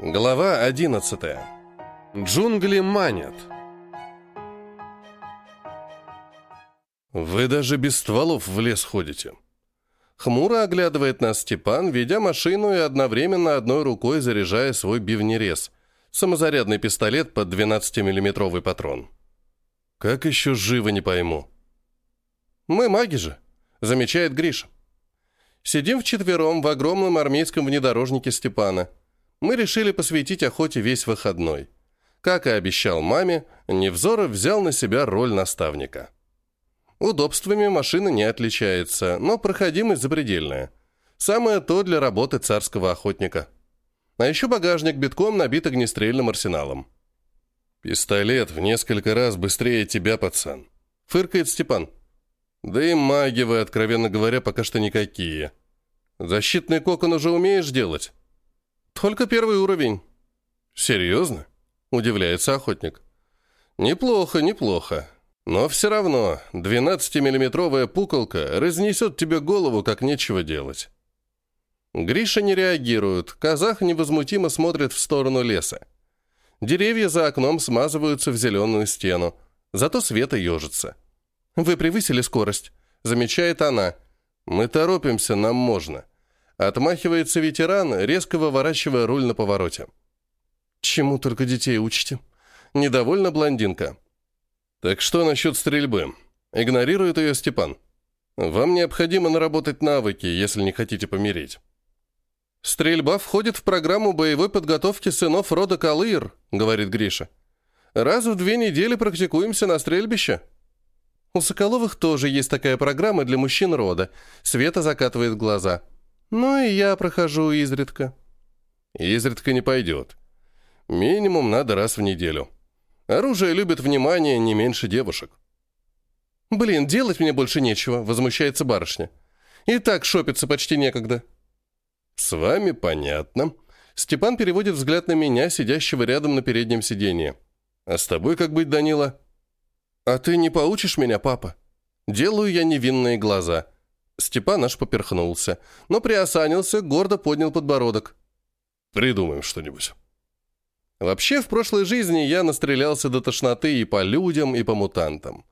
Глава 11. Джунгли манят. Вы даже без стволов в лес ходите. Хмуро оглядывает нас Степан, ведя машину и одновременно одной рукой заряжая свой бивнерез, самозарядный пистолет под 12-миллиметровый патрон. Как еще живо, не пойму. Мы маги же, замечает Гриша. Сидим вчетвером в огромном армейском внедорожнике Степана – мы решили посвятить охоте весь выходной. Как и обещал маме, Невзоров взял на себя роль наставника. Удобствами машина не отличается, но проходимость запредельная. Самое то для работы царского охотника. А еще багажник битком набит огнестрельным арсеналом. «Пистолет в несколько раз быстрее тебя, пацан», — фыркает Степан. «Да и маги вы, откровенно говоря, пока что никакие. Защитный кокон уже умеешь делать?» «Только первый уровень». «Серьезно?» – удивляется охотник. «Неплохо, неплохо. Но все равно 12-миллиметровая пуколка разнесет тебе голову, как нечего делать». Гриша не реагирует, казах невозмутимо смотрит в сторону леса. Деревья за окном смазываются в зеленую стену, зато Света ежится. «Вы превысили скорость», — замечает она. «Мы торопимся, нам можно». Отмахивается ветеран, резко выворачивая руль на повороте. «Чему только детей учите?» Недовольна блондинка. «Так что насчет стрельбы?» Игнорирует ее Степан. «Вам необходимо наработать навыки, если не хотите помереть». «Стрельба входит в программу боевой подготовки сынов рода Калыр», — говорит Гриша. «Раз в две недели практикуемся на стрельбище». «У Соколовых тоже есть такая программа для мужчин рода», — Света закатывает глаза. Ну и я прохожу изредка. Изредка не пойдет. Минимум надо раз в неделю. Оружие любит внимание не меньше девушек. «Блин, делать мне больше нечего», — возмущается барышня. «И так шопиться почти некогда». «С вами понятно». Степан переводит взгляд на меня, сидящего рядом на переднем сиденье. «А с тобой как быть, Данила?» «А ты не поучишь меня, папа?» Делаю я невинные глаза. Степан аж поперхнулся, но приосанился, гордо поднял подбородок. «Придумаем что-нибудь». Вообще, в прошлой жизни я настрелялся до тошноты и по людям, и по мутантам.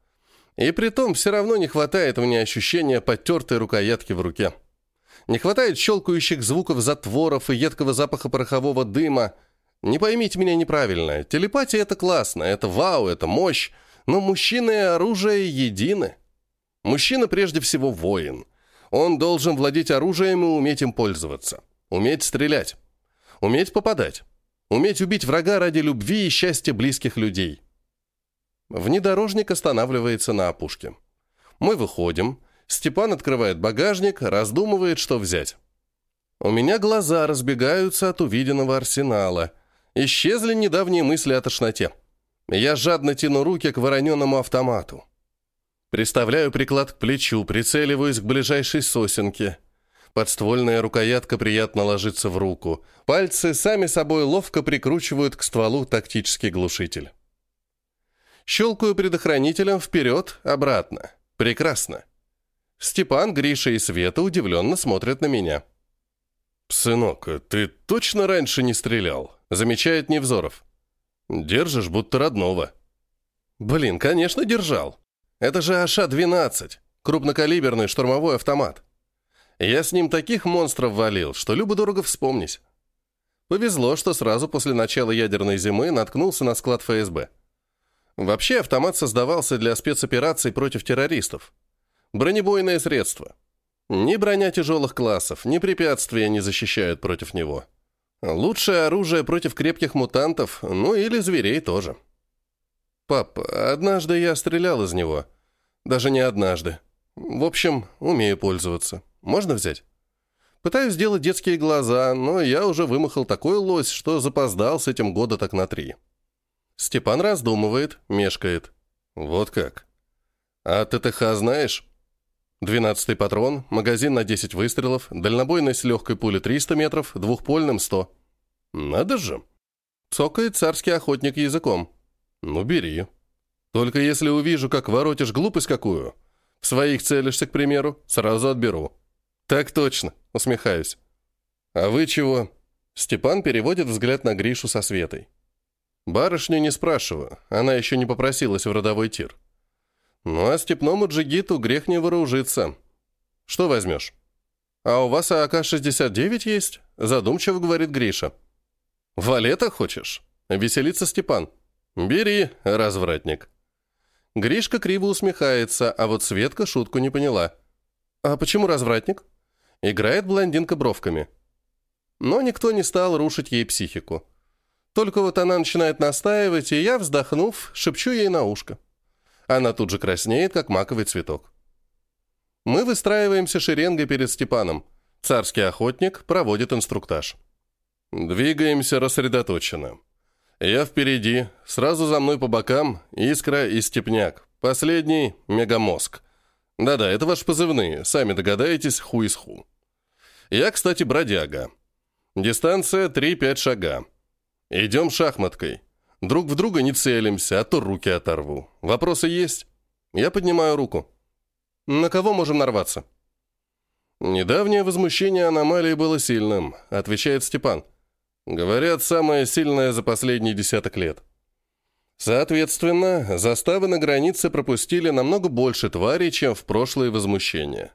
И при том все равно не хватает мне ощущения потертой рукоятки в руке. Не хватает щелкающих звуков затворов и едкого запаха порохового дыма. Не поймите меня неправильно. Телепатия — это классно, это вау, это мощь. Но мужчины и оружие едины. Мужчина прежде всего воин — он должен владеть оружием и уметь им пользоваться. Уметь стрелять. Уметь попадать. Уметь убить врага ради любви и счастья близких людей. Внедорожник останавливается на опушке. Мы выходим. Степан открывает багажник, раздумывает, что взять. У меня глаза разбегаются от увиденного арсенала. Исчезли недавние мысли о тошноте. Я жадно тяну руки к вороненному автомату. Приставляю приклад к плечу, прицеливаюсь к ближайшей сосенке. Подствольная рукоятка приятно ложится в руку. Пальцы сами собой ловко прикручивают к стволу тактический глушитель. Щелкаю предохранителем вперед, обратно. Прекрасно. Степан, Гриша и Света удивленно смотрят на меня. «Сынок, ты точно раньше не стрелял?» Замечает Невзоров. «Держишь, будто родного». «Блин, конечно, держал. Это же АШ-12, крупнокалиберный штурмовой автомат. Я с ним таких монстров валил, что любо-дорого вспомнить. Повезло, что сразу после начала ядерной зимы наткнулся на склад ФСБ. Вообще автомат создавался для спецопераций против террористов. Бронебойное средство. Ни броня тяжелых классов, ни препятствия не защищают против него. Лучшее оружие против крепких мутантов, ну или зверей тоже. «Пап, однажды я стрелял из него. Даже не однажды. В общем, умею пользоваться. Можно взять?» Пытаюсь сделать детские глаза, но я уже вымахал такой лось, что запоздал с этим года так на три. Степан раздумывает, мешкает. «Вот как? А ТТХ знаешь?» Двенадцатый патрон, магазин на 10 выстрелов, дальнобойность легкой пули 300 метров, двухпольным 100. «Надо же!» Цокает царский охотник языком. «Ну, бери. Только если увижу, как воротишь глупость какую, в своих целишься, к примеру, сразу отберу». «Так точно», — усмехаюсь. «А вы чего?» Степан переводит взгляд на Гришу со Светой. Барышню не спрашиваю, она еще не попросилась в родовой тир. Ну а степному джигиту грех не вооружиться. Что возьмешь? А у вас АК-69 есть? Задумчиво говорит Гриша. Валета хочешь? Веселится Степан. Бери, развратник. Гришка криво усмехается, а вот Светка шутку не поняла. А почему развратник? Играет блондинка бровками. Но никто не стал рушить ей психику. Только вот она начинает настаивать, и я, вздохнув, шепчу ей на ушко. Она тут же краснеет, как маковый цветок. Мы выстраиваемся шеренгой перед Степаном. Царский охотник проводит инструктаж. Двигаемся рассредоточенно. Я впереди, сразу за мной по бокам Искра и Степняк. Последний — Мегамозг. Да-да, это ваши позывные, сами догадаетесь, ху из ху. Я, кстати, бродяга. Дистанция 3-5 шага. Идем шахматкой. Друг в друга не целимся, а то руки оторву. Вопросы есть? Я поднимаю руку. На кого можем нарваться? Недавнее возмущение аномалии было сильным, отвечает Степан. Говорят, самое сильное за последние десяток лет. Соответственно, заставы на границе пропустили намного больше тварей, чем в прошлые возмущения.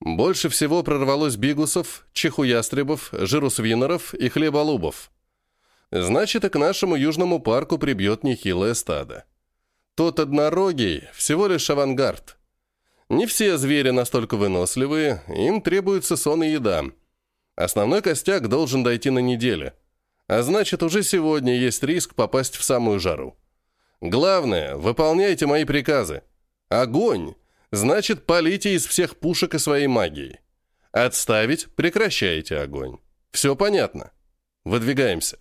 Больше всего прорвалось бигусов, чехуястребов, жирусвинеров и хлеболубов. Значит, и к нашему южному парку прибьет нехилое стадо. Тот однорогий – всего лишь авангард. Не все звери настолько выносливые, им требуется сон и еда. Основной костяк должен дойти на неделе. А значит, уже сегодня есть риск попасть в самую жару. Главное, выполняйте мои приказы. Огонь Значит, полите из всех пушек и своей магией. Отставить, прекращайте огонь. Все понятно. Выдвигаемся.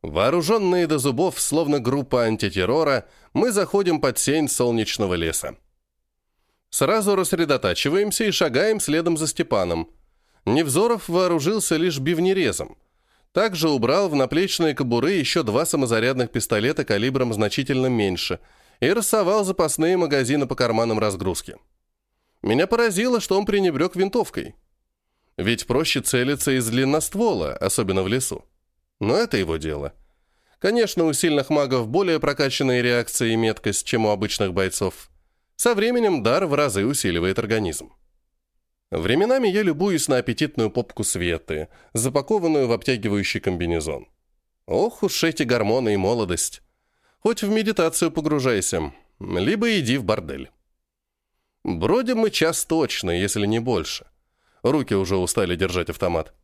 Вооруженные до зубов, словно группа антитеррора, мы заходим под сень солнечного леса. Сразу рассредотачиваемся и шагаем следом за Степаном. Невзоров вооружился лишь бивнерезом. Также убрал в наплечные кобуры еще два самозарядных пистолета калибром значительно меньше – и рассовал запасные магазины по карманам разгрузки. Меня поразило, что он пренебрег винтовкой. Ведь проще целиться из длинноствола, особенно в лесу. Но это его дело. Конечно, у сильных магов более прокачанные реакции и меткость, чем у обычных бойцов. Со временем дар в разы усиливает организм. Временами я любуюсь на аппетитную попку Светы, запакованную в обтягивающий комбинезон. Ох уж эти гормоны и молодость. Хоть в медитацию погружайся, либо иди в бордель. Бродим мы час точно, если не больше. Руки уже устали держать автомат.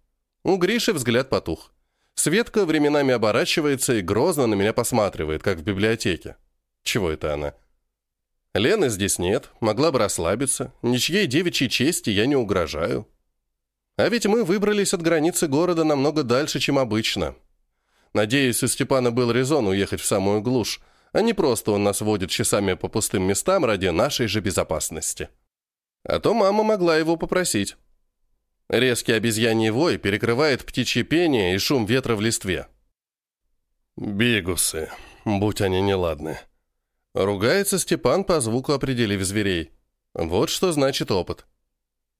У Гриши взгляд потух. Светка временами оборачивается и грозно на меня посматривает, как в библиотеке. Чего это она? Лены здесь нет, могла бы расслабиться. Ничьей девичьей чести я не угрожаю. А ведь мы выбрались от границы города намного дальше, чем обычно. Надеюсь, у Степана был резон уехать в самую глушь, а не просто он нас водит часами по пустым местам ради нашей же безопасности. А то мама могла его попросить. Резкий обезьяний вой перекрывает птичье пение и шум ветра в листве. «Бигусы, будь они неладны». Ругается Степан по звуку, определив зверей. Вот что значит опыт.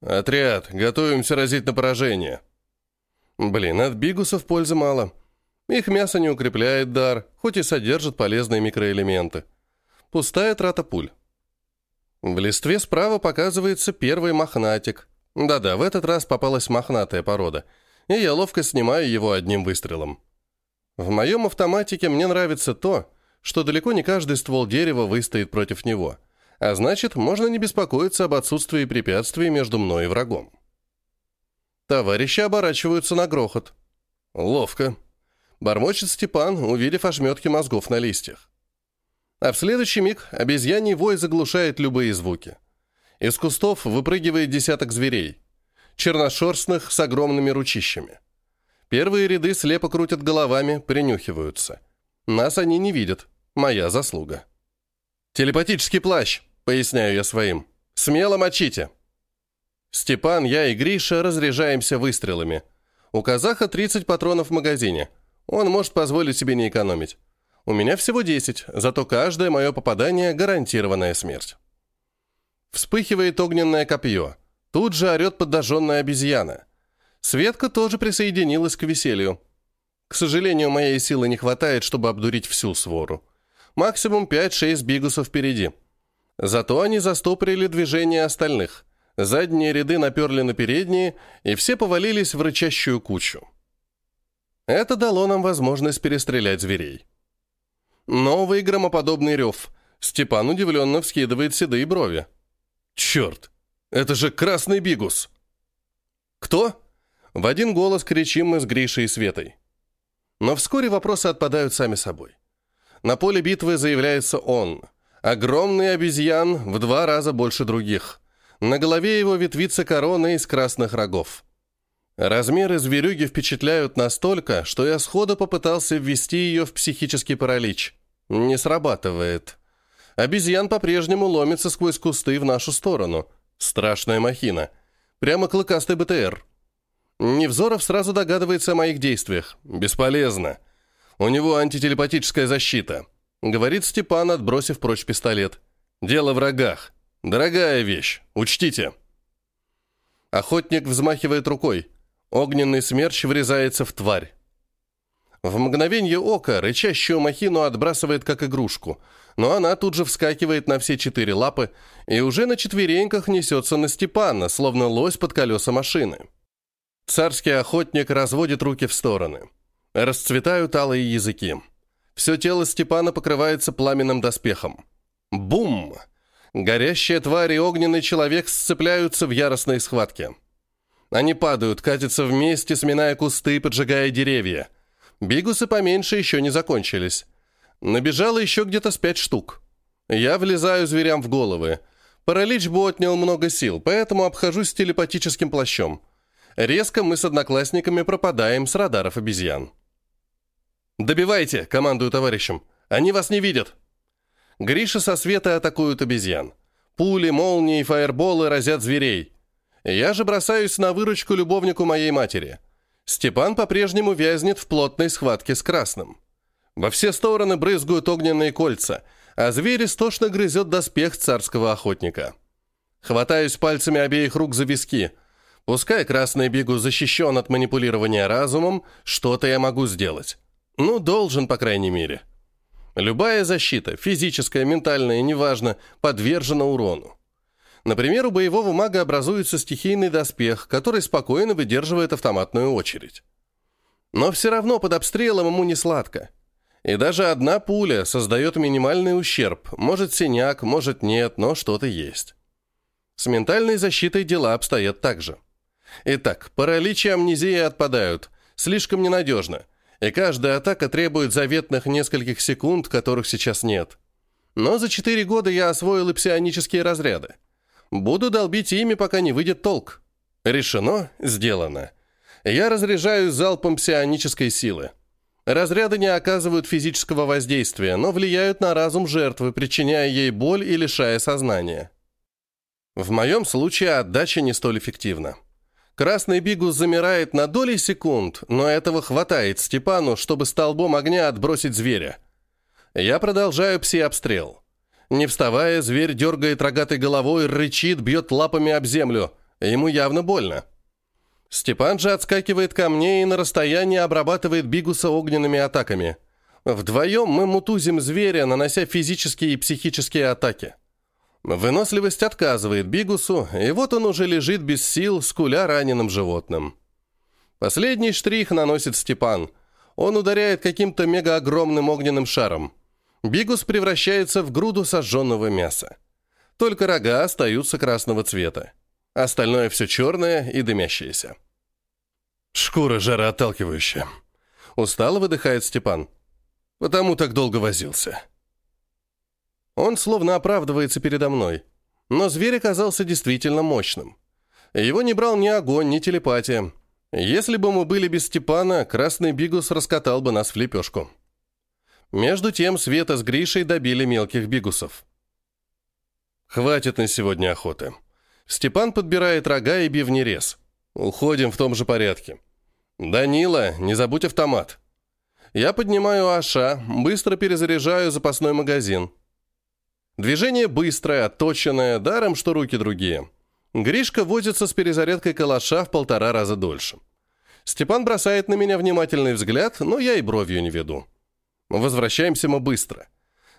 «Отряд, готовимся разить на поражение». Блин, от бигусов пользы мало. Их мясо не укрепляет дар, хоть и содержит полезные микроэлементы. Пустая трата пуль. В листве справа показывается первый мохнатик. Да-да, в этот раз попалась мохнатая порода, и я ловко снимаю его одним выстрелом. В моем автоматике мне нравится то, что далеко не каждый ствол дерева выстоит против него, а значит, можно не беспокоиться об отсутствии препятствий между мной и врагом. Товарищи оборачиваются на грохот. Ловко. Бормочет Степан, увидев ошметки мозгов на листьях. А в следующий миг обезьяний вой заглушает любые звуки. Из кустов выпрыгивает десяток зверей. Черношерстных с огромными ручищами. Первые ряды слепо крутят головами, принюхиваются. Нас они не видят. Моя заслуга. «Телепатический плащ», — поясняю я своим. «Смело мочите». Степан, я и Гриша разряжаемся выстрелами. У казаха 30 патронов в магазине — он может позволить себе не экономить. У меня всего 10, зато каждое мое попадание – гарантированная смерть. Вспыхивает огненное копье. Тут же орет подожженная обезьяна. Светка тоже присоединилась к веселью. К сожалению, моей силы не хватает, чтобы обдурить всю свору. Максимум 5-6 бигусов впереди. Зато они застопорили движение остальных. Задние ряды наперли на передние, и все повалились в рычащую кучу. Это дало нам возможность перестрелять зверей. Новый громоподобный рев. Степан удивленно вскидывает седые брови. «Черт! Это же красный бигус!» «Кто?» В один голос кричим мы с Гришей и Светой. Но вскоре вопросы отпадают сами собой. На поле битвы заявляется он. Огромный обезьян в два раза больше других. На голове его ветвится корона из красных рогов. Размеры зверюги впечатляют настолько, что я сходу попытался ввести ее в психический паралич. Не срабатывает. Обезьян по-прежнему ломится сквозь кусты в нашу сторону. Страшная махина. Прямо клыкастый БТР. Невзоров сразу догадывается о моих действиях. Бесполезно. У него антителепатическая защита. Говорит Степан, отбросив прочь пистолет. Дело в рогах. Дорогая вещь. Учтите. Охотник взмахивает рукой. Огненный смерч врезается в тварь. В мгновение ока рычащую махину отбрасывает как игрушку, но она тут же вскакивает на все четыре лапы и уже на четвереньках несется на Степана, словно лось под колеса машины. Царский охотник разводит руки в стороны. Расцветают алые языки. Все тело Степана покрывается пламенным доспехом. Бум! Горящая тварь и огненный человек сцепляются в яростной схватке. Они падают, катятся вместе, сминая кусты, поджигая деревья. Бигусы поменьше еще не закончились. Набежало еще где-то с пять штук. Я влезаю зверям в головы. Паралич бы отнял много сил, поэтому обхожусь телепатическим плащом. Резко мы с одноклассниками пропадаем с радаров обезьян. «Добивайте!» — командую товарищам. «Они вас не видят!» Гриша со света атакуют обезьян. Пули, молнии, фаерболы разят зверей. Я же бросаюсь на выручку любовнику моей матери. Степан по-прежнему вязнет в плотной схватке с красным. Во все стороны брызгают огненные кольца, а зверь истошно грызет доспех царского охотника. Хватаюсь пальцами обеих рук за виски — Пускай красный бигу защищен от манипулирования разумом, что-то я могу сделать. Ну, должен, по крайней мере. Любая защита, физическая, ментальная, неважно, подвержена урону. Например, у боевого мага образуется стихийный доспех, который спокойно выдерживает автоматную очередь. Но все равно под обстрелом ему не сладко. И даже одна пуля создает минимальный ущерб. Может синяк, может нет, но что-то есть. С ментальной защитой дела обстоят так же. Итак, паралич и амнезия отпадают. Слишком ненадежно. И каждая атака требует заветных нескольких секунд, которых сейчас нет. Но за четыре года я освоил и псионические разряды. Буду долбить ими, пока не выйдет толк. Решено, сделано. Я разряжаю залпом псионической силы. Разряды не оказывают физического воздействия, но влияют на разум жертвы, причиняя ей боль и лишая сознания. В моем случае отдача не столь эффективна. Красный бигус замирает на доли секунд, но этого хватает Степану, чтобы столбом огня отбросить зверя. Я продолжаю пси-обстрел. Не вставая, зверь дергает рогатой головой, рычит, бьет лапами об землю. Ему явно больно. Степан же отскакивает ко мне и на расстоянии обрабатывает бигуса огненными атаками. Вдвоем мы мутузим зверя, нанося физические и психические атаки. Выносливость отказывает Бигусу, и вот он уже лежит без сил, скуля раненым животным. Последний штрих наносит Степан. Он ударяет каким-то мегаогромным огненным шаром. Бигус превращается в груду сожженного мяса. Только рога остаются красного цвета. Остальное все черное и дымящееся. Шкура жароотталкивающая. Устало выдыхает Степан. Потому так долго возился. Он словно оправдывается передо мной. Но зверь оказался действительно мощным. Его не брал ни огонь, ни телепатия. Если бы мы были без Степана, красный бигус раскатал бы нас в лепешку. Между тем Света с Гришей добили мелких бигусов. Хватит на сегодня охоты. Степан подбирает рога и бивнерез. Уходим в том же порядке. Данила, не забудь автомат. Я поднимаю Аша, быстро перезаряжаю запасной магазин. Движение быстрое, отточенное, даром, что руки другие. Гришка возится с перезарядкой калаша в полтора раза дольше. Степан бросает на меня внимательный взгляд, но я и бровью не веду. Возвращаемся мы быстро.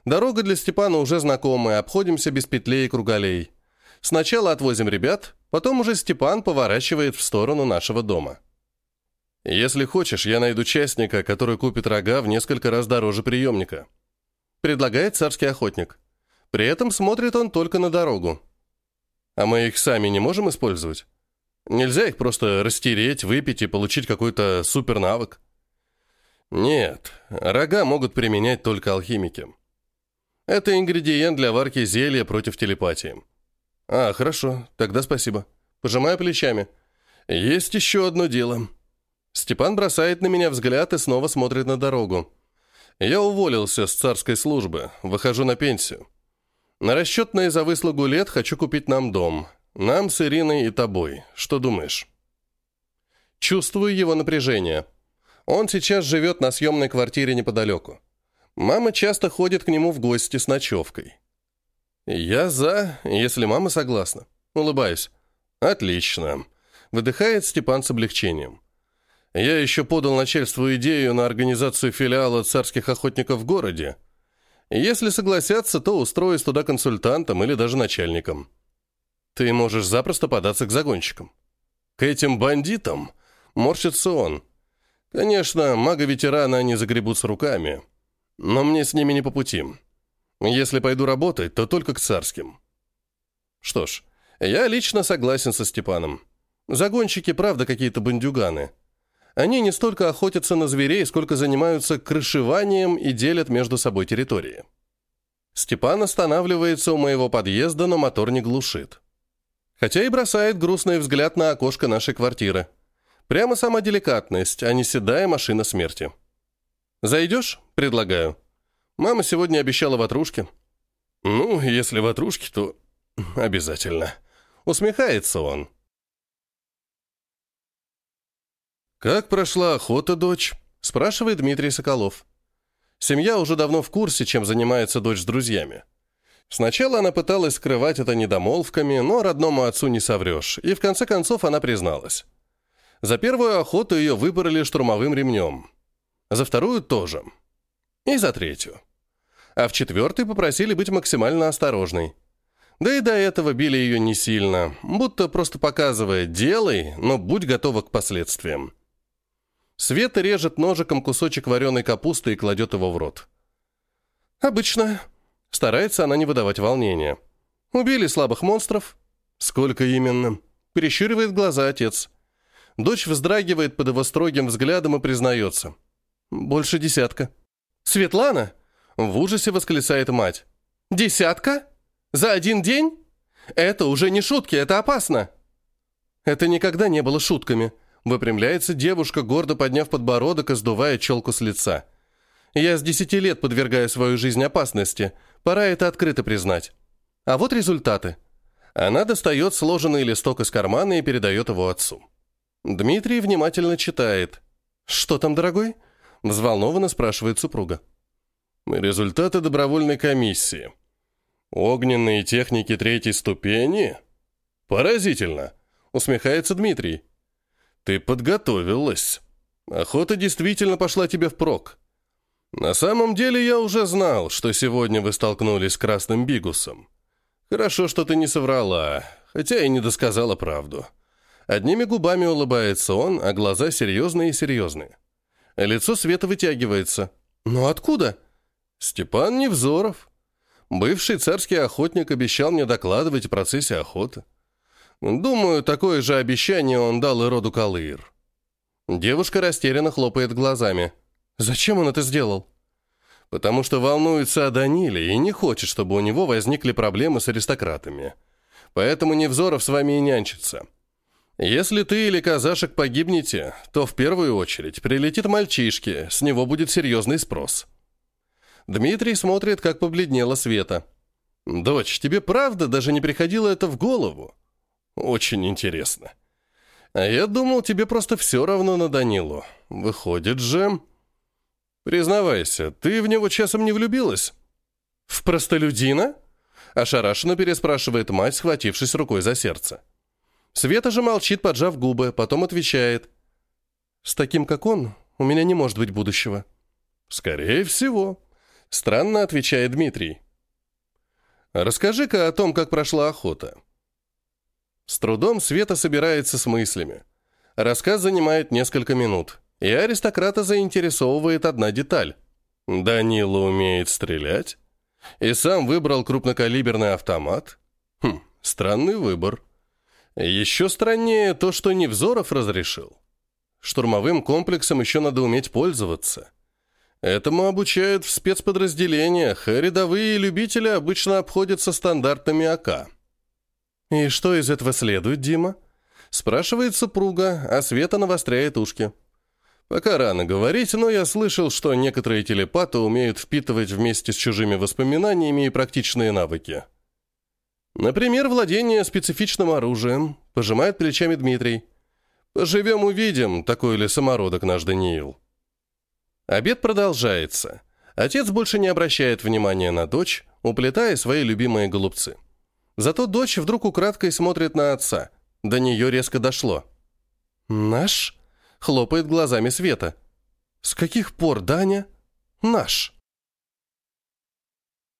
Дорога для Степана уже знакомая, обходимся без петлей и круголей. Сначала отвозим ребят, потом уже Степан поворачивает в сторону нашего дома. Если хочешь, я найду частника, который купит рога в несколько раз дороже приемника. Предлагает царский охотник. При этом смотрит он только на дорогу. А мы их сами не можем использовать? Нельзя их просто растереть, выпить и получить какой-то супернавык? Нет, рога могут применять только алхимики. Это ингредиент для варки зелья против телепатии. А, хорошо, тогда спасибо. Пожимаю плечами. Есть еще одно дело. Степан бросает на меня взгляд и снова смотрит на дорогу. Я уволился с царской службы, выхожу на пенсию. На расчетные за выслугу лет хочу купить нам дом. Нам с Ириной и тобой. Что думаешь? Чувствую его напряжение. Он сейчас живет на съемной квартире неподалеку. Мама часто ходит к нему в гости с ночевкой. Я за, если мама согласна. Улыбаюсь. Отлично. Выдыхает Степан с облегчением. Я еще подал начальству идею на организацию филиала царских охотников в городе. Если согласятся, то устроюсь туда консультантом или даже начальником. Ты можешь запросто податься к загонщикам. К этим бандитам морщится он. Конечно, мага-ветерана они загребут с руками, но мне с ними не по пути. Если пойду работать, то только к царским. Что ж, я лично согласен со Степаном. Загонщики, правда, какие-то бандюганы. Они не столько охотятся на зверей, сколько занимаются крышеванием и делят между собой территории. Степан останавливается у моего подъезда, но мотор не глушит. Хотя и бросает грустный взгляд на окошко нашей квартиры. Прямо сама деликатность, а не седая машина смерти. «Зайдешь?» – предлагаю. Мама сегодня обещала ватрушки. «Ну, если ватрушки, то обязательно». Усмехается он. «Как прошла охота, дочь?» – спрашивает Дмитрий Соколов. Семья уже давно в курсе, чем занимается дочь с друзьями. Сначала она пыталась скрывать это недомолвками, но родному отцу не соврешь, и в конце концов она призналась. За первую охоту ее выбрали штурмовым ремнем. За вторую тоже. И за третью. А в четвертой попросили быть максимально осторожной. Да и до этого били ее не сильно, будто просто показывая «делай, но будь готова к последствиям». Света режет ножиком кусочек вареной капусты и кладет его в рот. «Обычно». Старается она не выдавать волнения. «Убили слабых монстров?» «Сколько именно?» Перещуривает глаза отец. Дочь вздрагивает под его строгим взглядом и признается. «Больше десятка». «Светлана?» В ужасе восклицает мать. «Десятка? За один день? Это уже не шутки, это опасно!» Это никогда не было шутками. Выпрямляется девушка, гордо подняв подбородок и сдувая челку с лица. «Я с десяти лет подвергаю свою жизнь опасности. Пора это открыто признать. А вот результаты». Она достает сложенный листок из кармана и передает его отцу. Дмитрий внимательно читает. «Что там, дорогой?» – взволнованно спрашивает супруга. «Результаты добровольной комиссии. Огненные техники третьей ступени? Поразительно!» – усмехается Дмитрий. Ты подготовилась. Охота действительно пошла тебе впрок. На самом деле я уже знал, что сегодня вы столкнулись с Красным Бигусом. Хорошо, что ты не соврала, хотя и не досказала правду. Одними губами улыбается он, а глаза серьезные и серьезные. Лицо Света вытягивается. «Но откуда?» «Степан Невзоров. Бывший царский охотник обещал мне докладывать о процессе охоты. Думаю, такое же обещание он дал и роду Калыр. Девушка растерянно хлопает глазами. Зачем он это сделал? Потому что волнуется о Даниле и не хочет, чтобы у него возникли проблемы с аристократами. Поэтому Невзоров с вами и нянчится. Если ты или казашек погибнете, то в первую очередь прилетит мальчишке, с него будет серьезный спрос. Дмитрий смотрит, как побледнела Света. «Дочь, тебе правда даже не приходило это в голову? Очень интересно. А я думал, тебе просто все равно на Данилу. Выходит же... Признавайся, ты в него часом не влюбилась? В простолюдина? Ошарашенно переспрашивает мать, схватившись рукой за сердце. Света же молчит, поджав губы, потом отвечает. С таким, как он, у меня не может быть будущего. Скорее всего. Странно отвечает Дмитрий. Расскажи-ка о том, как прошла охота. С трудом Света собирается с мыслями. Рассказ занимает несколько минут, и аристократа заинтересовывает одна деталь. Данила умеет стрелять? И сам выбрал крупнокалиберный автомат? Хм, странный выбор. Еще страннее то, что Невзоров разрешил. Штурмовым комплексом еще надо уметь пользоваться. Этому обучают в спецподразделениях, рядовые любители обычно обходятся стандартами АК. «И что из этого следует, Дима?» Спрашивает супруга, а Света навостряет ушки. Пока рано говорить, но я слышал, что некоторые телепаты умеют впитывать вместе с чужими воспоминаниями и практичные навыки. Например, владение специфичным оружием, пожимает плечами Дмитрий. Поживем увидим, такой ли самородок наш Даниил. Обед продолжается. Отец больше не обращает внимания на дочь, уплетая свои любимые голубцы. Зато дочь вдруг украдкой смотрит на отца. До нее резко дошло. «Наш?» — хлопает глазами Света. «С каких пор, Даня?» «Наш».